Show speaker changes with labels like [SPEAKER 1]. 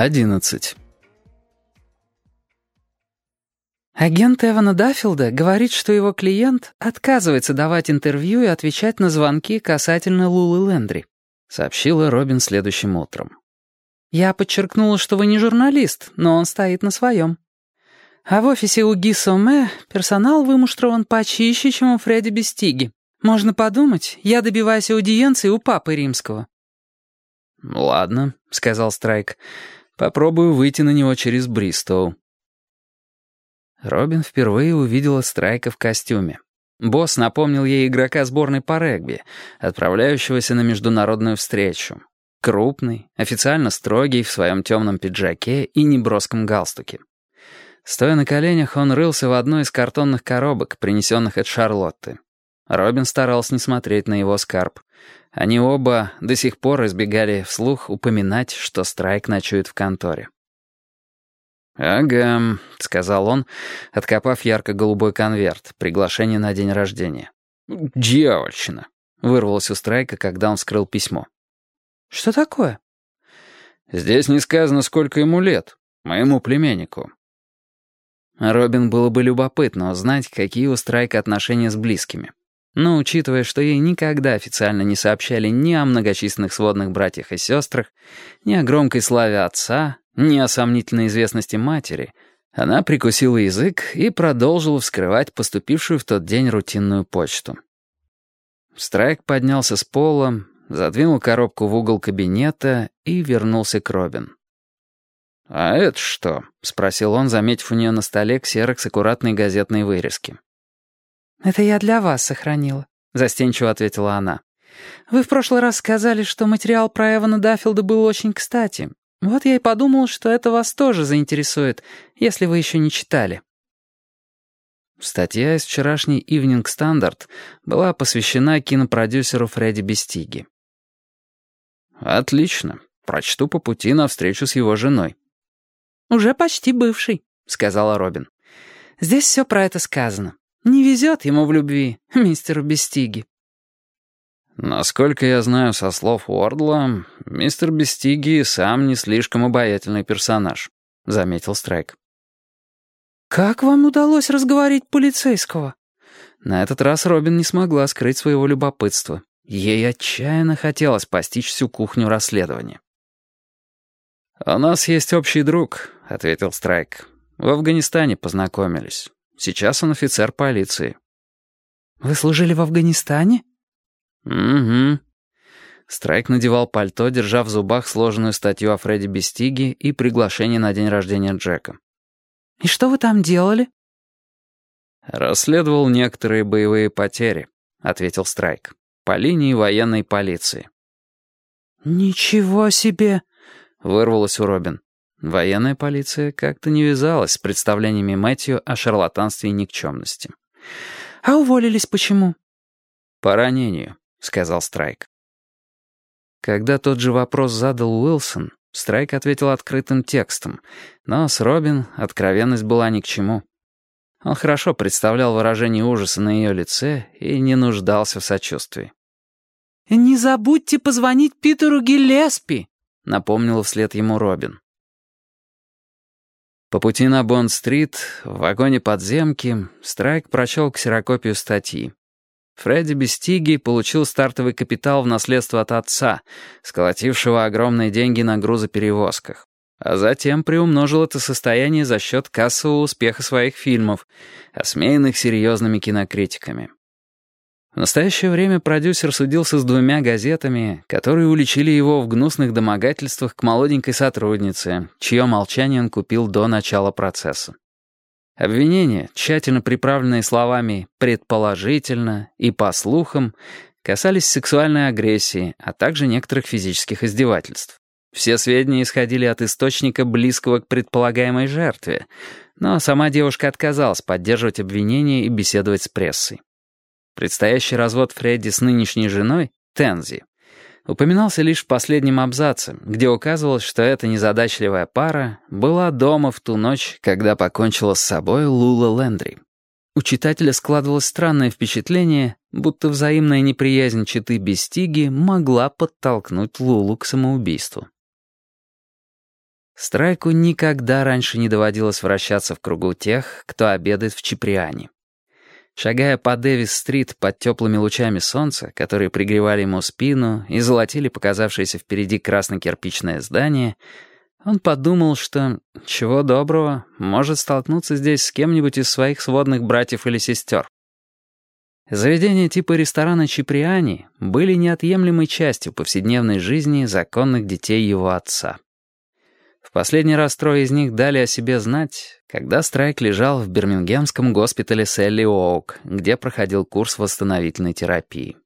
[SPEAKER 1] 11.
[SPEAKER 2] Агент Эвана Даффилда говорит, что его клиент отказывается давать интервью и отвечать на звонки касательно Лулы Лендри, сообщила Робин следующим утром. Я подчеркнула, что вы не журналист, но он стоит на своем. А в офисе у Ги Соме персонал вымуштрован почище, чем у Фредди Бестиги. Можно подумать, я добиваюсь аудиенции у папы римского.
[SPEAKER 1] «Ладно», — сказал Страйк, — Попробую выйти на него через Бристоу». Робин впервые увидела Страйка в костюме. Босс напомнил ей игрока сборной по регби, отправляющегося на международную встречу. Крупный, официально строгий в своем темном пиджаке и неброском галстуке. Стоя на коленях, он рылся в одной из картонных коробок, принесенных от Шарлотты. Робин старался не смотреть на его скарб. Они оба до сих пор избегали вслух упоминать, что Страйк ночует в конторе. «Ага», — сказал он, откопав ярко-голубой конверт, приглашение на день рождения. «Дьявольщина», — вырвалось у Страйка, когда он вскрыл письмо.
[SPEAKER 2] «Что такое?»
[SPEAKER 1] «Здесь не сказано, сколько ему лет, моему племяннику». Робин было бы любопытно узнать, какие у Страйка отношения с близкими. Но учитывая, что ей никогда официально не сообщали ни о многочисленных сводных братьях и сестрах, ни о громкой славе отца, ни о сомнительной известности матери, она прикусила язык и продолжила вскрывать поступившую в тот день рутинную почту. Страйк поднялся с пола, задвинул коробку в угол кабинета и вернулся к Робин. «А это что?» — спросил он, заметив у нее на столе ксерокс аккуратной газетной вырезки.
[SPEAKER 2] «Это я для вас сохранила», — застенчиво ответила она. «Вы в прошлый раз сказали, что материал про Эвана Даффилда был очень кстати. Вот я и подумал, что это вас тоже заинтересует, если вы еще не читали».
[SPEAKER 1] Статья из вчерашней «Ивнинг Стандарт» была посвящена кинопродюсеру Фредди Бестиги. «Отлично. Прочту по пути на встречу с его женой».
[SPEAKER 2] «Уже почти бывший», — сказала Робин. «Здесь все про это сказано. Не везет ему в любви, мистеру Бестиги.
[SPEAKER 1] Насколько я знаю со слов Уордла, мистер Бестиги сам не слишком обаятельный персонаж, заметил Страйк.
[SPEAKER 2] «Как вам удалось разговорить полицейского?»
[SPEAKER 1] На этот раз Робин не смогла скрыть своего любопытства. Ей отчаянно хотелось постичь всю кухню расследования. «У нас есть общий друг», — ответил Страйк. «В Афганистане познакомились. Сейчас он офицер полиции».
[SPEAKER 2] «Вы служили в Афганистане?»
[SPEAKER 1] «Угу». Страйк надевал пальто, держа в зубах сложенную статью о Фредди Бестиге и приглашение на день рождения Джека.
[SPEAKER 2] «И что вы там делали?»
[SPEAKER 1] «Расследовал некоторые боевые потери», — ответил Страйк. «По линии военной полиции».
[SPEAKER 2] «Ничего себе!» — вырвалось у Робин.
[SPEAKER 1] Военная полиция как-то не вязалась с представлениями Мэтью о шарлатанстве и никчемности.
[SPEAKER 2] «А уволились почему?»
[SPEAKER 1] «По ранению», — сказал Страйк. Когда тот же вопрос задал Уилсон, Страйк ответил открытым текстом, но с Робин откровенность была ни к чему. Он хорошо представлял выражение ужаса на ее лице и не нуждался в сочувствии.
[SPEAKER 2] «Не забудьте позвонить Питеру Гиллеспи», —
[SPEAKER 1] напомнила вслед ему Робин. По пути на Бонд-стрит, в вагоне подземки, Страйк прочел ксерокопию статьи. Фредди Бестиги получил стартовый капитал в наследство от отца, сколотившего огромные деньги на грузоперевозках. А затем приумножил это состояние за счет кассового успеха своих фильмов, осмеянных серьезными кинокритиками. В настоящее время продюсер судился с двумя газетами, которые уличили его в гнусных домогательствах к молоденькой сотруднице, чье молчание он купил до начала процесса. Обвинения, тщательно приправленные словами «предположительно» и «по слухам», касались сексуальной агрессии, а также некоторых физических издевательств. Все сведения исходили от источника, близкого к предполагаемой жертве, но сама девушка отказалась поддерживать обвинения и беседовать с прессой. Предстоящий развод Фредди с нынешней женой, Тензи, упоминался лишь в последнем абзаце, где указывалось, что эта незадачливая пара была дома в ту ночь, когда покончила с собой Лула Лендри. У читателя складывалось странное впечатление, будто взаимная неприязнь читы Бестиги могла подтолкнуть Лулу к самоубийству. Страйку никогда раньше не доводилось вращаться в кругу тех, кто обедает в Чиприане. Шагая по Дэвис-стрит под теплыми лучами солнца, которые пригревали ему спину и золотили показавшееся впереди красно-кирпичное здание, он подумал, что, чего доброго, может столкнуться здесь с кем-нибудь из своих сводных братьев или сестер. Заведения типа ресторана Чиприани были неотъемлемой частью повседневной жизни законных детей его отца. В последний раз трое из них дали о себе знать, когда Страйк лежал в бирмингемском госпитале Селли Оук, где проходил курс восстановительной терапии.